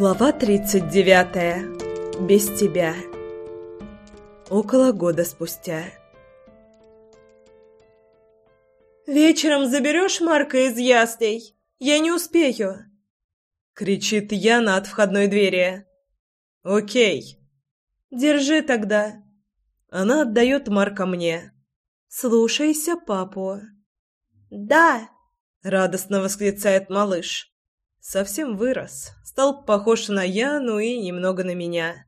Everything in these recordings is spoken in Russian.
Глава 39. Без тебя. Около года спустя. «Вечером заберешь Марка из яслей? Я не успею!» Кричит Яна от входной двери. «Окей». «Держи тогда». Она отдает Марка мне. «Слушайся папу». «Да!» — радостно восклицает малыш. Совсем вырос, стал похож на Яну и немного на меня.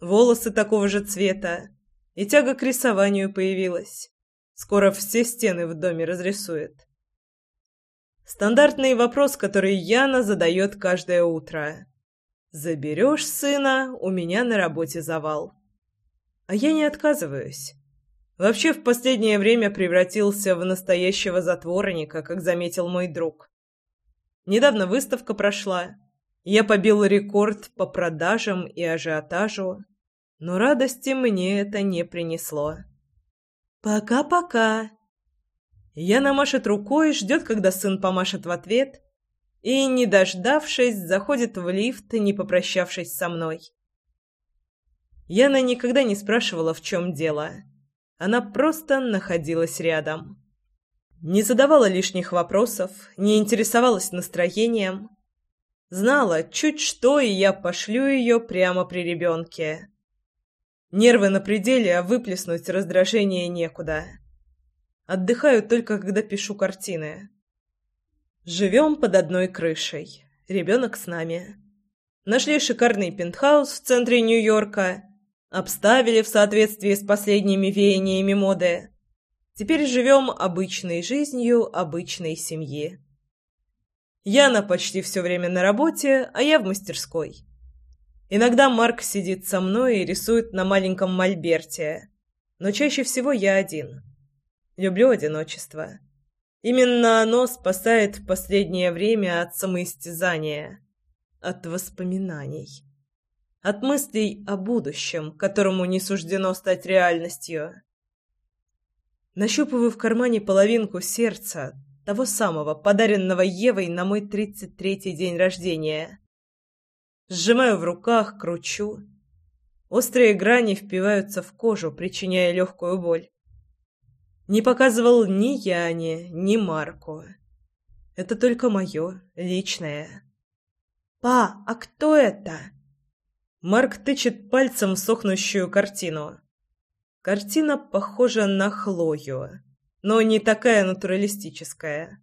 Волосы такого же цвета, и тяга к рисованию появилась. Скоро все стены в доме разрисует. Стандартный вопрос, который Яна задает каждое утро. «Заберешь сына, у меня на работе завал». А я не отказываюсь. Вообще в последнее время превратился в настоящего затворника, как заметил мой друг. Недавно выставка прошла. Я побил рекорд по продажам и ажиотажу, но радости мне это не принесло. «Пока-пока!» Яна машет рукой, ждет, когда сын помашет в ответ, и, не дождавшись, заходит в лифт, не попрощавшись со мной. Яна никогда не спрашивала, в чем дело. Она просто находилась рядом. Не задавала лишних вопросов, не интересовалась настроением. Знала, чуть что, и я пошлю ее прямо при ребенке. Нервы на пределе, а выплеснуть раздражение некуда. Отдыхаю только, когда пишу картины. Живем под одной крышей. Ребенок с нами. Нашли шикарный пентхаус в центре Нью-Йорка. Обставили в соответствии с последними веяниями моды. Теперь живем обычной жизнью обычной семьи. Яна почти все время на работе, а я в мастерской. Иногда Марк сидит со мной и рисует на маленьком мольберте, но чаще всего я один. Люблю одиночество. Именно оно спасает в последнее время от самоистязания, от воспоминаний, от мыслей о будущем, которому не суждено стать реальностью. Нащупываю в кармане половинку сердца, того самого, подаренного Евой на мой тридцать третий день рождения. Сжимаю в руках, кручу. Острые грани впиваются в кожу, причиняя легкую боль. Не показывал ни Яне, ни Марку. Это только мое, личное. «Па, а кто это?» Марк тычет пальцем в сохнущую картину. Картина похожа на Хлою, но не такая натуралистическая.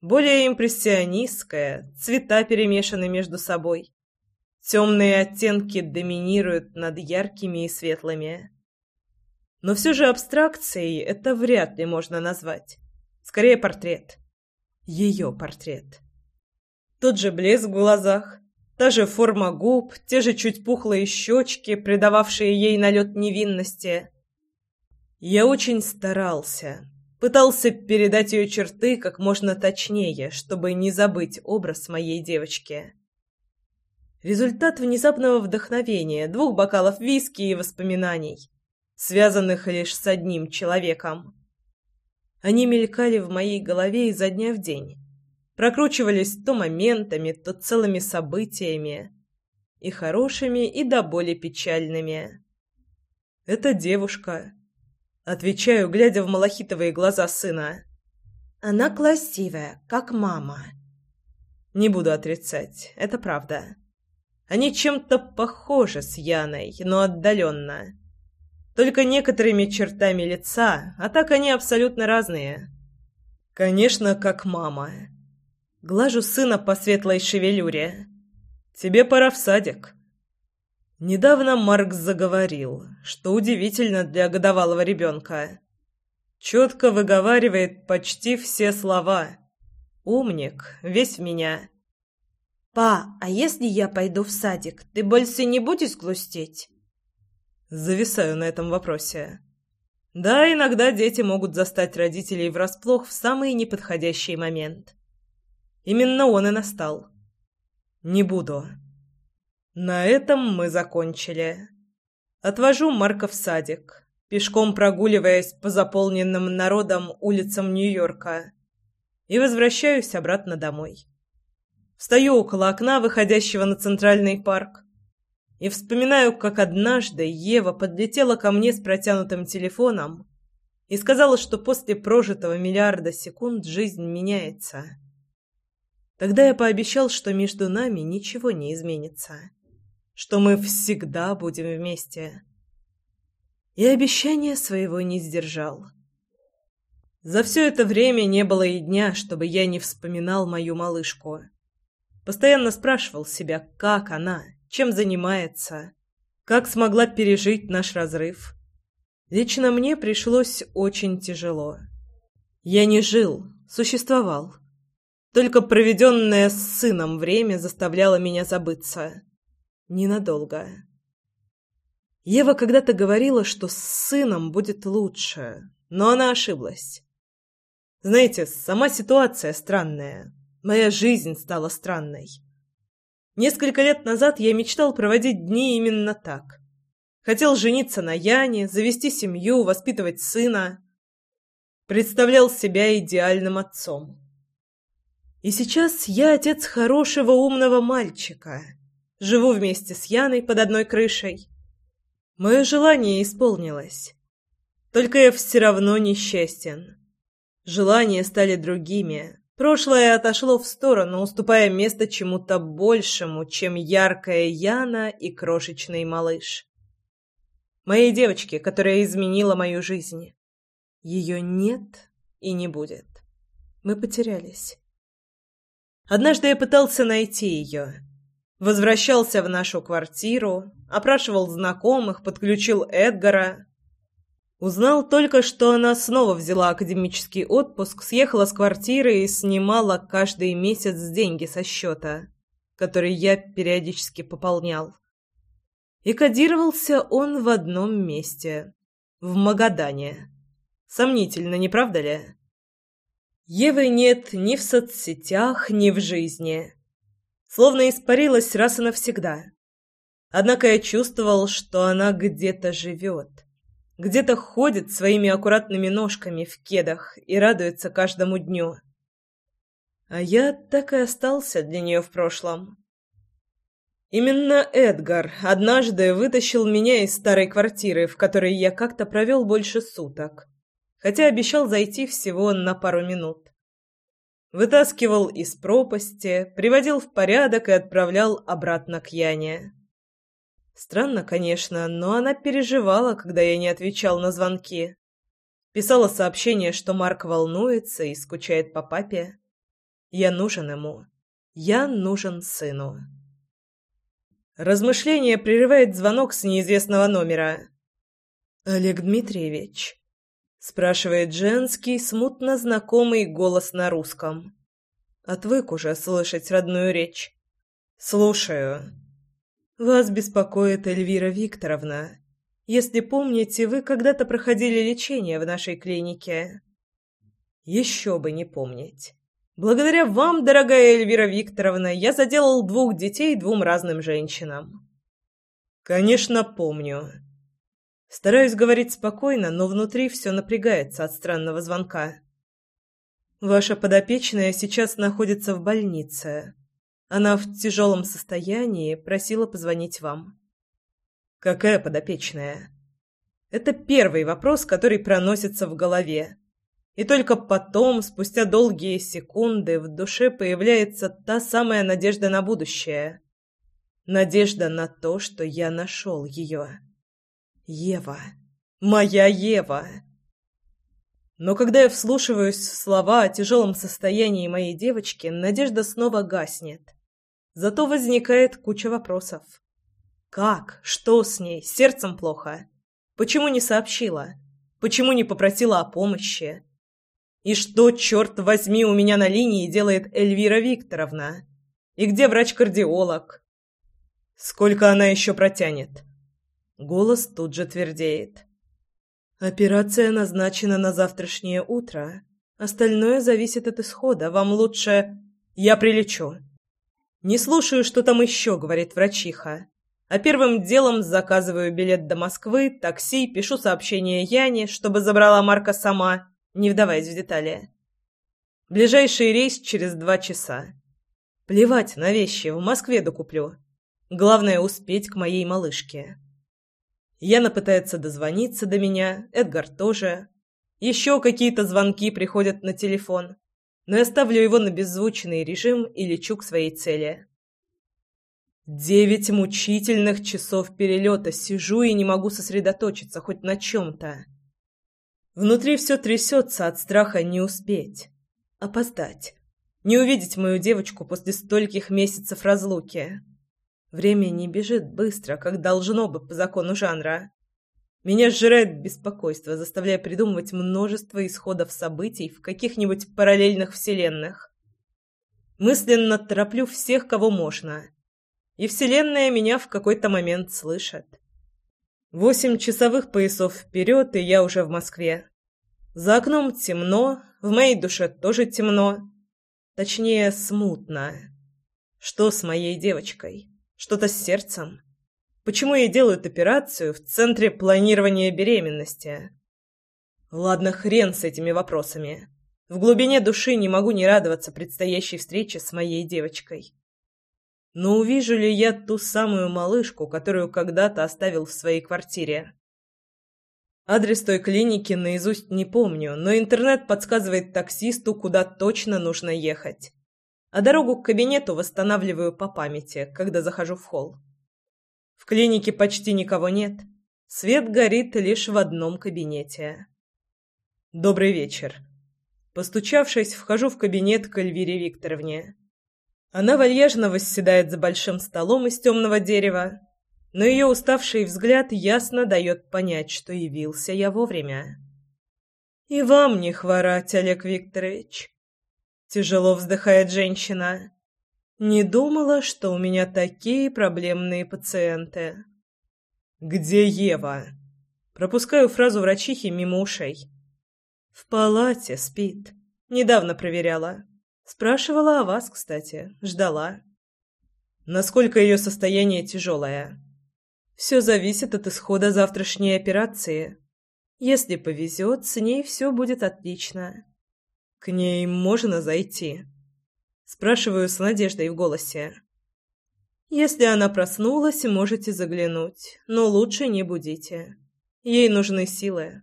Более импрессионистская, цвета перемешаны между собой. Темные оттенки доминируют над яркими и светлыми. Но все же абстракцией это вряд ли можно назвать. Скорее портрет. Ее портрет. Тот же блеск в глазах, та же форма губ, те же чуть пухлые щечки, придававшие ей налет невинности. Я очень старался. Пытался передать ее черты как можно точнее, чтобы не забыть образ моей девочки. Результат внезапного вдохновения, двух бокалов виски и воспоминаний, связанных лишь с одним человеком. Они мелькали в моей голове изо дня в день, прокручивались то моментами, то целыми событиями, и хорошими, и до боли печальными. Эта девушка, Отвечаю, глядя в малахитовые глаза сына. Она красивая, как мама. Не буду отрицать, это правда. Они чем-то похожи с Яной, но отдаленно. Только некоторыми чертами лица, а так они абсолютно разные. Конечно, как мама. Глажу сына по светлой шевелюре. Тебе пора в садик. Недавно Марк заговорил, что удивительно для годовалого ребенка. Четко выговаривает почти все слова. Умник, весь в меня. «Па, а если я пойду в садик, ты больше не будешь грустить?» Зависаю на этом вопросе. Да, иногда дети могут застать родителей врасплох в самый неподходящий момент. Именно он и настал. «Не буду». На этом мы закончили. Отвожу Марка в садик, пешком прогуливаясь по заполненным народом улицам Нью-Йорка, и возвращаюсь обратно домой. Встаю около окна, выходящего на центральный парк, и вспоминаю, как однажды Ева подлетела ко мне с протянутым телефоном и сказала, что после прожитого миллиарда секунд жизнь меняется. Тогда я пообещал, что между нами ничего не изменится, что мы всегда будем вместе. И обещания своего не сдержал. За все это время не было и дня, чтобы я не вспоминал мою малышку. Постоянно спрашивал себя, как она, чем занимается, как смогла пережить наш разрыв. Лично мне пришлось очень тяжело. Я не жил, существовал. Только проведенное с сыном время заставляло меня забыться. Ненадолго. Ева когда-то говорила, что с сыном будет лучше, но она ошиблась. Знаете, сама ситуация странная. Моя жизнь стала странной. Несколько лет назад я мечтал проводить дни именно так. Хотел жениться на Яне, завести семью, воспитывать сына. Представлял себя идеальным отцом. И сейчас я отец хорошего умного мальчика. Живу вместе с Яной под одной крышей. Мое желание исполнилось. Только я все равно несчастен. Желания стали другими, Прошлое отошло в сторону, уступая место чему-то большему, чем яркая Яна и крошечный малыш. Моей девочке, которая изменила мою жизнь. Ее нет и не будет. Мы потерялись. Однажды я пытался найти ее. Возвращался в нашу квартиру, опрашивал знакомых, подключил Эдгара, Узнал только, что она снова взяла академический отпуск, съехала с квартиры и снимала каждый месяц деньги со счета, который я периодически пополнял. И кодировался он в одном месте — в Магадане. Сомнительно, не правда ли? Евы нет ни в соцсетях, ни в жизни. Словно испарилась раз и навсегда. Однако я чувствовал, что она где-то живет где-то ходит своими аккуратными ножками в кедах и радуется каждому дню. А я так и остался для нее в прошлом. Именно Эдгар однажды вытащил меня из старой квартиры, в которой я как-то провел больше суток, хотя обещал зайти всего на пару минут. Вытаскивал из пропасти, приводил в порядок и отправлял обратно к Яне. Странно, конечно, но она переживала, когда я не отвечал на звонки. Писала сообщение, что Марк волнуется и скучает по папе. Я нужен ему. Я нужен сыну. Размышление прерывает звонок с неизвестного номера. «Олег Дмитриевич?» — спрашивает женский, смутно знакомый голос на русском. Отвык уже слышать родную речь. «Слушаю». Вас беспокоит Эльвира Викторовна. Если помните, вы когда-то проходили лечение в нашей клинике. Еще бы не помнить. Благодаря вам, дорогая Эльвира Викторовна, я заделал двух детей двум разным женщинам. Конечно, помню. Стараюсь говорить спокойно, но внутри все напрягается от странного звонка. Ваша подопечная сейчас находится в больнице. Она в тяжелом состоянии, просила позвонить вам. Какая подопечная? Это первый вопрос, который проносится в голове. И только потом, спустя долгие секунды, в душе появляется та самая надежда на будущее. Надежда на то, что я нашел ее. Ева. Моя Ева. Но когда я вслушиваюсь в слова о тяжелом состоянии моей девочки, надежда снова гаснет. Зато возникает куча вопросов. Как? Что с ней? Сердцем плохо? Почему не сообщила? Почему не попросила о помощи? И что, черт возьми, у меня на линии делает Эльвира Викторовна? И где врач-кардиолог? Сколько она еще протянет? Голос тут же твердеет. Операция назначена на завтрашнее утро. Остальное зависит от исхода. Вам лучше... Я прилечу. Не слушаю, что там еще, говорит врачиха. А первым делом заказываю билет до Москвы, такси, пишу сообщение Яне, чтобы забрала Марка сама, не вдаваясь в детали. Ближайший рейс через два часа. Плевать на вещи, в Москве докуплю. Главное успеть к моей малышке. Яна пытается дозвониться до меня, Эдгар тоже. Еще какие-то звонки приходят на телефон, но я ставлю его на беззвучный режим и лечу к своей цели. Девять мучительных часов перелета сижу и не могу сосредоточиться хоть на чем-то. Внутри все трясется от страха не успеть, опоздать, не увидеть мою девочку после стольких месяцев разлуки. Время не бежит быстро, как должно бы по закону жанра. Меня сжирает беспокойство, заставляя придумывать множество исходов событий в каких-нибудь параллельных вселенных. Мысленно тороплю всех, кого можно. И вселенная меня в какой-то момент слышит. Восемь часовых поясов вперед, и я уже в Москве. За окном темно, в моей душе тоже темно. Точнее, смутно. Что с моей девочкой? Что-то с сердцем? Почему ей делают операцию в центре планирования беременности? Ладно, хрен с этими вопросами. В глубине души не могу не радоваться предстоящей встрече с моей девочкой. Но увижу ли я ту самую малышку, которую когда-то оставил в своей квартире? Адрес той клиники наизусть не помню, но интернет подсказывает таксисту, куда точно нужно ехать а дорогу к кабинету восстанавливаю по памяти, когда захожу в холл. В клинике почти никого нет. Свет горит лишь в одном кабинете. «Добрый вечер». Постучавшись, вхожу в кабинет к Эльвире Викторовне. Она вальяжно восседает за большим столом из темного дерева, но ее уставший взгляд ясно дает понять, что явился я вовремя. «И вам не хворать, Олег Викторович. Тяжело вздыхает женщина. Не думала, что у меня такие проблемные пациенты. Где Ева? Пропускаю фразу врачихи мимо ушей. В палате спит. Недавно проверяла. Спрашивала о вас, кстати. Ждала. Насколько ее состояние тяжелое? Все зависит от исхода завтрашней операции. Если повезет, с ней все будет отлично. «К ней можно зайти?» Спрашиваю с надеждой в голосе. «Если она проснулась, можете заглянуть, но лучше не будите. Ей нужны силы».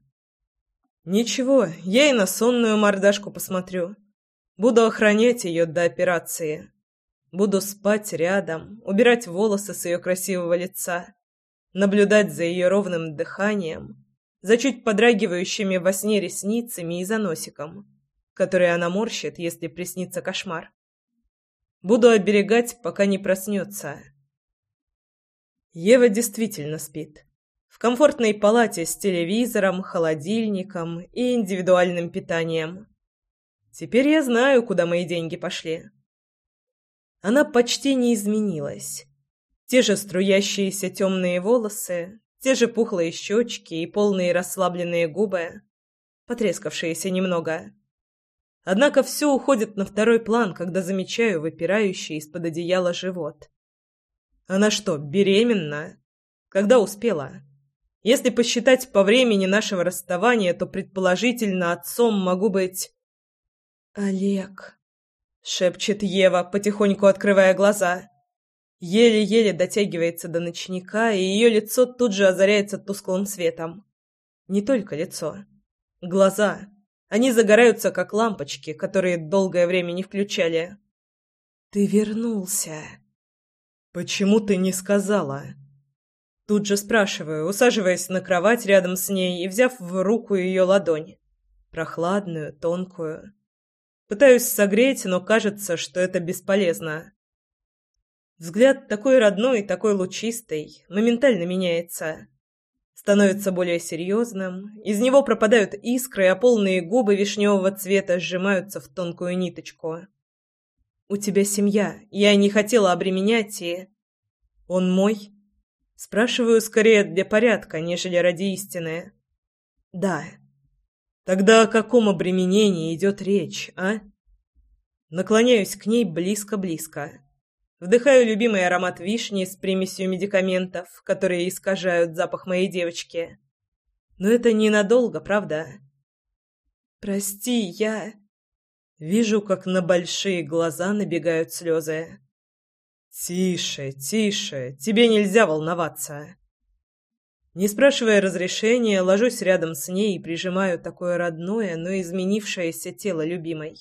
«Ничего, я и на сонную мордашку посмотрю. Буду охранять ее до операции. Буду спать рядом, убирать волосы с ее красивого лица, наблюдать за ее ровным дыханием, за чуть подрагивающими во сне ресницами и за носиком» которые она морщит, если приснится кошмар. Буду оберегать, пока не проснется. Ева действительно спит. В комфортной палате с телевизором, холодильником и индивидуальным питанием. Теперь я знаю, куда мои деньги пошли. Она почти не изменилась. Те же струящиеся темные волосы, те же пухлые щечки и полные расслабленные губы, потрескавшиеся немного. Однако все уходит на второй план, когда замечаю выпирающий из-под одеяла живот. Она что, беременна? Когда успела? Если посчитать по времени нашего расставания, то предположительно отцом могу быть... «Олег», — шепчет Ева, потихоньку открывая глаза. Еле-еле дотягивается до ночника, и ее лицо тут же озаряется тусклым светом. Не только лицо. Глаза. Они загораются, как лампочки, которые долгое время не включали. «Ты вернулся!» «Почему ты не сказала?» Тут же спрашиваю, усаживаясь на кровать рядом с ней и взяв в руку ее ладонь. Прохладную, тонкую. Пытаюсь согреть, но кажется, что это бесполезно. Взгляд такой родной, такой лучистый, моментально меняется становится более серьезным, из него пропадают искры, а полные губы вишневого цвета сжимаются в тонкую ниточку. «У тебя семья, я не хотела обременять и...» «Он мой?» Спрашиваю скорее для порядка, нежели ради истины. «Да». «Тогда о каком обременении идет речь, а?» Наклоняюсь к ней близко-близко. Вдыхаю любимый аромат вишни с примесью медикаментов, которые искажают запах моей девочки. Но это ненадолго, правда? Прости, я... Вижу, как на большие глаза набегают слезы. «Тише, тише, тебе нельзя волноваться». Не спрашивая разрешения, ложусь рядом с ней и прижимаю такое родное, но изменившееся тело любимой.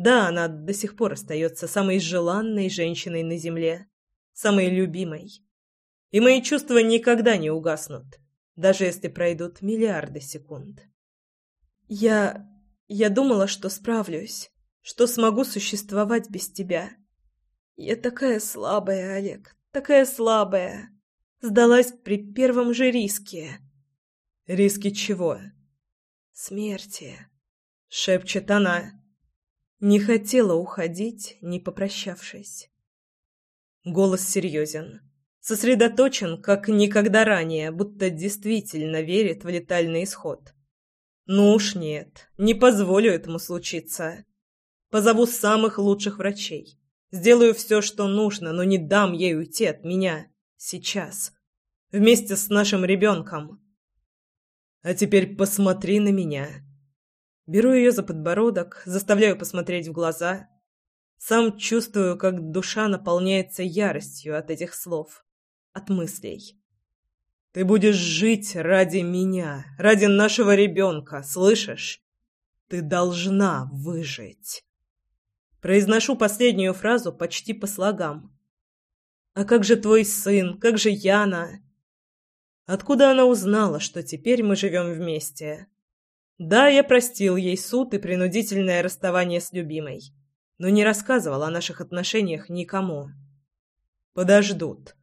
Да, она до сих пор остается самой желанной женщиной на земле, самой любимой. И мои чувства никогда не угаснут, даже если пройдут миллиарды секунд. Я... я думала, что справлюсь, что смогу существовать без тебя. Я такая слабая, Олег, такая слабая. Сдалась при первом же риске. Риски чего? Смерти, шепчет она. Не хотела уходить, не попрощавшись. Голос серьезен. Сосредоточен, как никогда ранее, будто действительно верит в летальный исход. Ну уж нет, не позволю этому случиться. Позову самых лучших врачей. Сделаю все, что нужно, но не дам ей уйти от меня. Сейчас. Вместе с нашим ребенком. А теперь посмотри на меня. Беру ее за подбородок, заставляю посмотреть в глаза. Сам чувствую, как душа наполняется яростью от этих слов, от мыслей. Ты будешь жить ради меня, ради нашего ребенка, слышишь? Ты должна выжить. Произношу последнюю фразу почти по слогам. А как же твой сын? Как же Яна? Откуда она узнала, что теперь мы живем вместе? Да, я простил ей суд и принудительное расставание с любимой, но не рассказывал о наших отношениях никому. Подождут.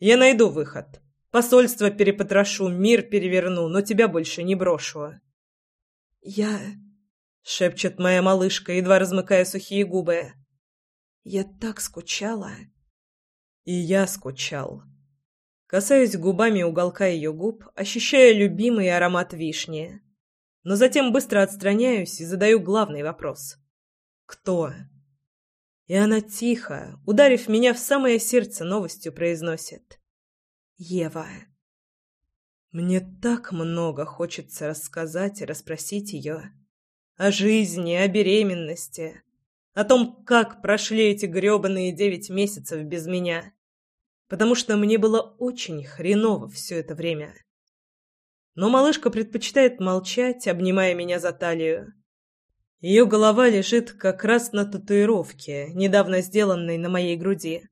Я найду выход. Посольство перепотрошу, мир переверну, но тебя больше не брошу. Я... — шепчет моя малышка, едва размыкая сухие губы. «Я так скучала». И я скучал. Касаюсь губами уголка ее губ, ощущая любимый аромат вишни. Но затем быстро отстраняюсь и задаю главный вопрос. «Кто?» И она тихо, ударив меня в самое сердце новостью, произносит. Ева. Мне так много хочется рассказать и расспросить ее. О жизни, о беременности. О том, как прошли эти грёбаные девять месяцев без меня. Потому что мне было очень хреново все это время. Но малышка предпочитает молчать, обнимая меня за талию. Ее голова лежит как раз на татуировке, недавно сделанной на моей груди.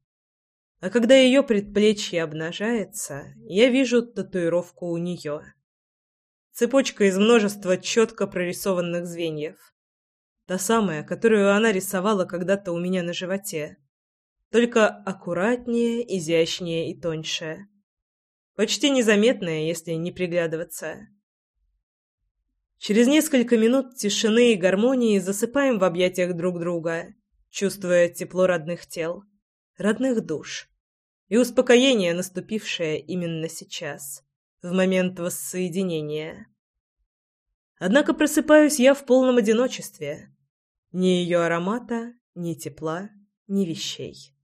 А когда ее предплечье обнажается, я вижу татуировку у нее. Цепочка из множества четко прорисованных звеньев. Та самая, которую она рисовала когда-то у меня на животе. Только аккуратнее, изящнее и тоньше. Почти незаметная, если не приглядываться. Через несколько минут тишины и гармонии засыпаем в объятиях друг друга, чувствуя тепло родных тел, родных душ и успокоение, наступившее именно сейчас, в момент воссоединения. Однако просыпаюсь я в полном одиночестве. Ни ее аромата, ни тепла, ни вещей.